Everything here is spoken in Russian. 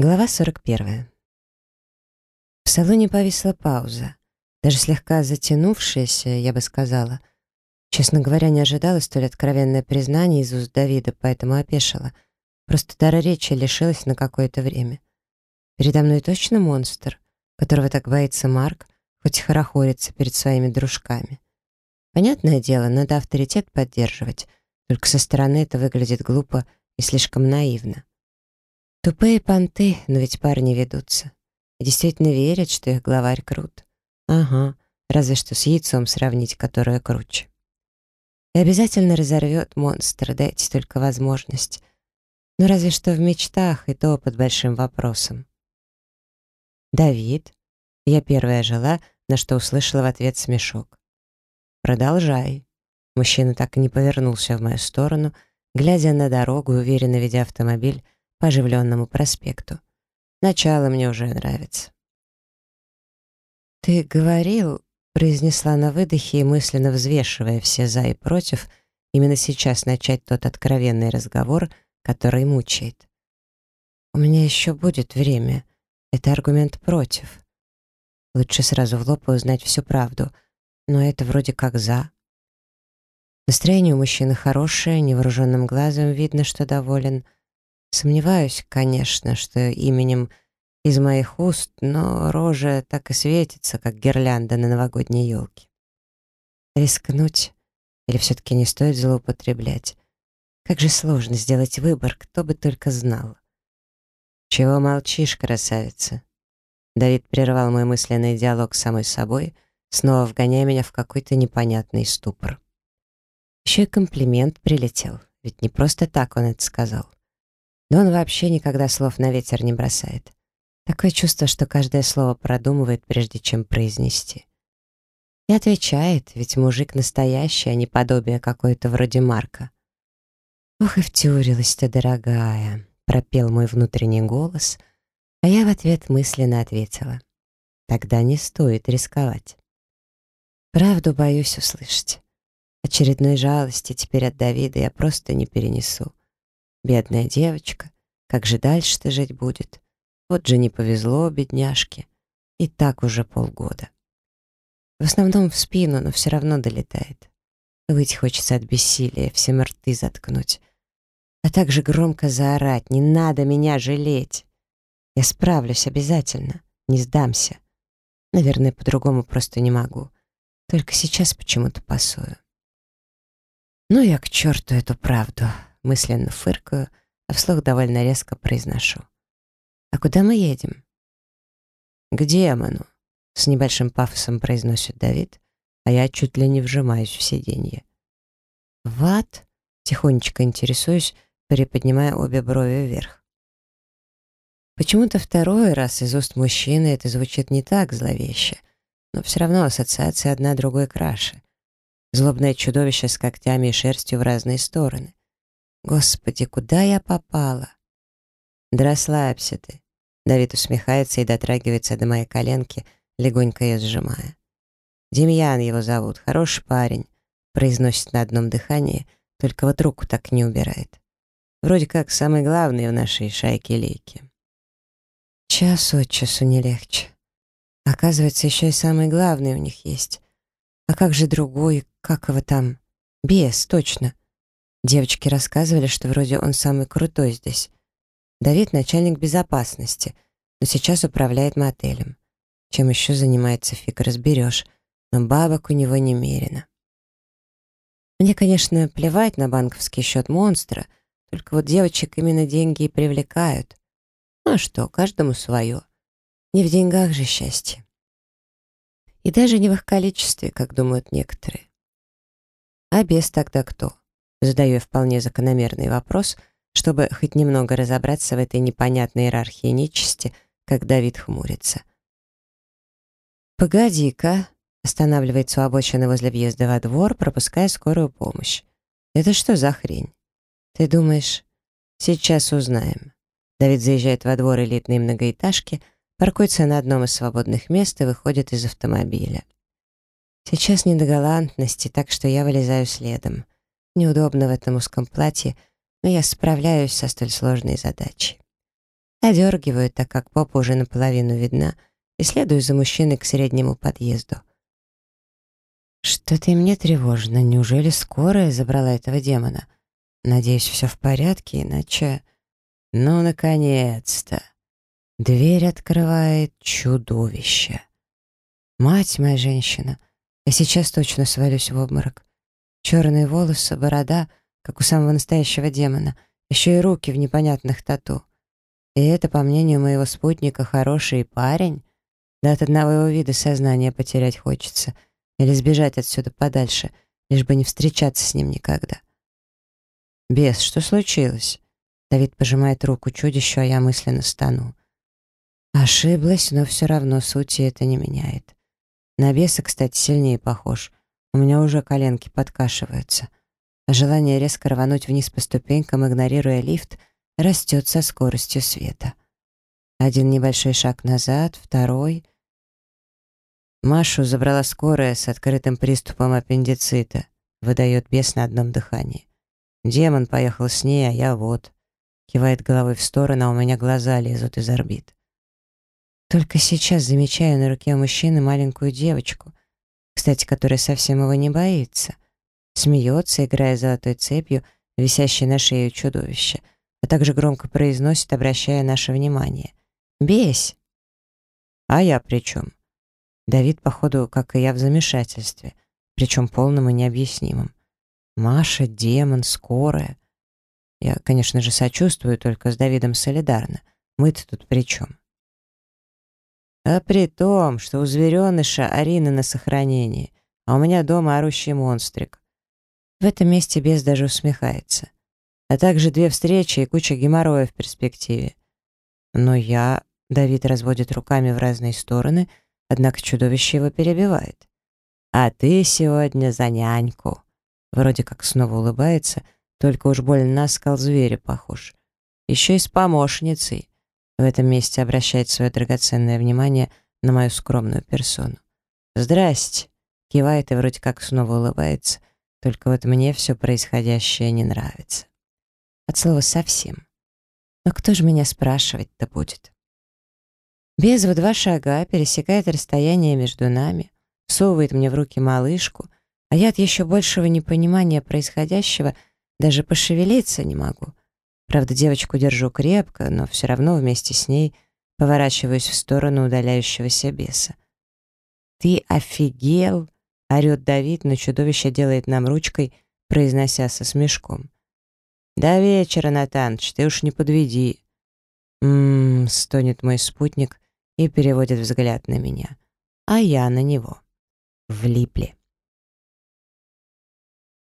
Глава 41. В салоне повисла пауза, даже слегка затянувшаяся, я бы сказала. Честно говоря, не ожидала столь откровенное признание из уст Давида, поэтому опешила. Просто дара речи лишилась на какое-то время. Передо мной точно монстр, которого так боится Марк, хоть и хорохорится перед своими дружками. Понятное дело, надо авторитет поддерживать, только со стороны это выглядит глупо и слишком наивно. Тупые понты, но ведь парни ведутся. Действительно верят, что их главарь крут. Ага, разве что с яйцом сравнить, которое круче. И обязательно разорвет монстр, дайте только возможность. Но разве что в мечтах, и то под большим вопросом. «Давид?» Я первая жила, на что услышала в ответ смешок. «Продолжай». Мужчина так и не повернулся в мою сторону, глядя на дорогу уверенно ведя автомобиль по оживленному проспекту. Начало мне уже нравится. «Ты говорил», — произнесла на выдохе и мысленно взвешивая все «за» и «против», именно сейчас начать тот откровенный разговор, который мучает. «У меня еще будет время. Это аргумент против. Лучше сразу в лоб и узнать всю правду, но это вроде как «за». Настроение у мужчины хорошее, невооруженным глазом видно, что доволен — Сомневаюсь, конечно, что именем из моих уст, но рожа так и светится, как гирлянда на новогодней елке. Рискнуть? Или все-таки не стоит злоупотреблять? Как же сложно сделать выбор, кто бы только знал. «Чего молчишь, красавица?» Давид прервал мой мысленный диалог с самой собой, снова вгоняя меня в какой-то непонятный ступор. Еще и комплимент прилетел, ведь не просто так он это сказал. Да он вообще никогда слов на ветер не бросает. Такое чувство, что каждое слово продумывает, прежде чем произнести. И отвечает, ведь мужик настоящий, а не подобие какое-то вроде Марка. «Ох и втюрилась ты, дорогая», — пропел мой внутренний голос, а я в ответ мысленно ответила. «Тогда не стоит рисковать». Правду боюсь услышать. Очередной жалости теперь от Давида я просто не перенесу. Бедная девочка, как же дальше-то жить будет? Вот же не повезло бедняжке. И так уже полгода. В основном в спину, но все равно долетает. Выть хочется от бессилия, всем рты заткнуть. А также громко заорать «Не надо меня жалеть!» Я справлюсь обязательно, не сдамся. Наверное, по-другому просто не могу. Только сейчас почему-то пасую. Ну я к черту эту правду мысленно фыркаю, а вслух довольно резко произношу. «А куда мы едем?» «К демону», — с небольшим пафосом произносит Давид, а я чуть ли не вжимаюсь в сиденье. «В ад?» — тихонечко интересуюсь, приподнимая обе брови вверх. Почему-то второй раз из уст мужчины это звучит не так зловеще, но все равно ассоциация одна другой краше. Злобное чудовище с когтями и шерстью в разные стороны. Господи, куда я попала? Да расслабься ты. Давид усмехается и дотрагивается до моей коленки, легонько ее сжимая. Демьян его зовут, хороший парень, произносит на одном дыхании, только вот руку так не убирает. Вроде как самый главный в нашей шайке-лейке. Час от часу не легче. Оказывается, еще и самый главный у них есть. А как же другой, как его там? Бес, точно. Девочки рассказывали, что вроде он самый крутой здесь. Давид — начальник безопасности, но сейчас управляет мотелем. Чем еще занимается, фиг разберешь, но бабок у него немерено. Мне, конечно, плевать на банковский счет монстра, только вот девочек именно деньги и привлекают. Ну а что, каждому свое. Не в деньгах же счастье. И даже не в их количестве, как думают некоторые. А без тогда кто? Задаю я вполне закономерный вопрос, чтобы хоть немного разобраться в этой непонятной иерархии нечисти, как Давид хмурится. «Погоди-ка», — останавливается у обочины возле въезда во двор, пропуская скорую помощь. «Это что за хрень?» «Ты думаешь?» «Сейчас узнаем». Давид заезжает во двор элитной многоэтажки, паркуется на одном из свободных мест и выходит из автомобиля. Сейчас не до галантности, так что я вылезаю следом. Неудобно в этом узком платье, но я справляюсь со столь сложной задачей. Одергиваю, так как попа уже наполовину видна, и следую за мужчиной к среднему подъезду. Что-то и мне тревожно. Неужели скорая забрала этого демона? Надеюсь, все в порядке, иначе... Ну, наконец-то! Дверь открывает чудовище. Мать моя женщина, я сейчас точно свалюсь в обморок. Черные волосы, борода, как у самого настоящего демона, еще и руки в непонятных тату. И это, по мнению моего спутника, хороший парень. Да от одного его вида сознание потерять хочется. Или сбежать отсюда подальше, лишь бы не встречаться с ним никогда. «Бес, что случилось?» Давид пожимает руку чудищу, а я мысленно стану. Ошиблась, но все равно сути это не меняет. На беса, кстати, сильнее похож. У меня уже коленки подкашиваются. Желание резко рвануть вниз по ступенькам, игнорируя лифт, растет со скоростью света. Один небольшой шаг назад, второй. Машу забрала скорая с открытым приступом аппендицита. Выдает бес на одном дыхании. Демон поехал с ней, а я вот. Кивает головой в сторону, а у меня глаза лезут из орбит. Только сейчас замечаю на руке мужчины маленькую девочку, кстати, которая совсем его не боится. Смеется, играя золотой цепью, висящей на шее чудовища, а также громко произносит, обращая наше внимание. «Бесь!» «А я при чем?» Давид, походу, как и я, в замешательстве, причем полным и необъяснимым. Маша, демон, скорая. Я, конечно же, сочувствую, только с Давидом солидарно. Мы-то тут при чем? А при том, что у звереныша Арина на сохранении, а у меня дома орущий монстрик. В этом месте бес даже усмехается. А также две встречи и куча геморроя в перспективе. Но я... Давид разводит руками в разные стороны — Однако чудовище его перебивает. «А ты сегодня за няньку!» Вроде как снова улыбается, только уж больно на скал зверя похож. Еще и с помощницей. В этом месте обращает свое драгоценное внимание на мою скромную персону. «Здрасте!» Кивает и вроде как снова улыбается, только вот мне все происходящее не нравится. От слова «совсем». Но кто же меня спрашивать-то будет? Без два шага пересекает расстояние между нами, всовывает мне в руки малышку, а я от еще большего непонимания происходящего даже пошевелиться не могу. Правда, девочку держу крепко, но все равно вместе с ней поворачиваюсь в сторону удаляющегося беса. «Ты офигел!» — орёт Давид, но чудовище делает нам ручкой, произнося со смешком. «До вечера, Натаныч, ты уж не подведи». «М-м-м», стонет мой спутник, и переводит взгляд на меня, а я на него. Влипли.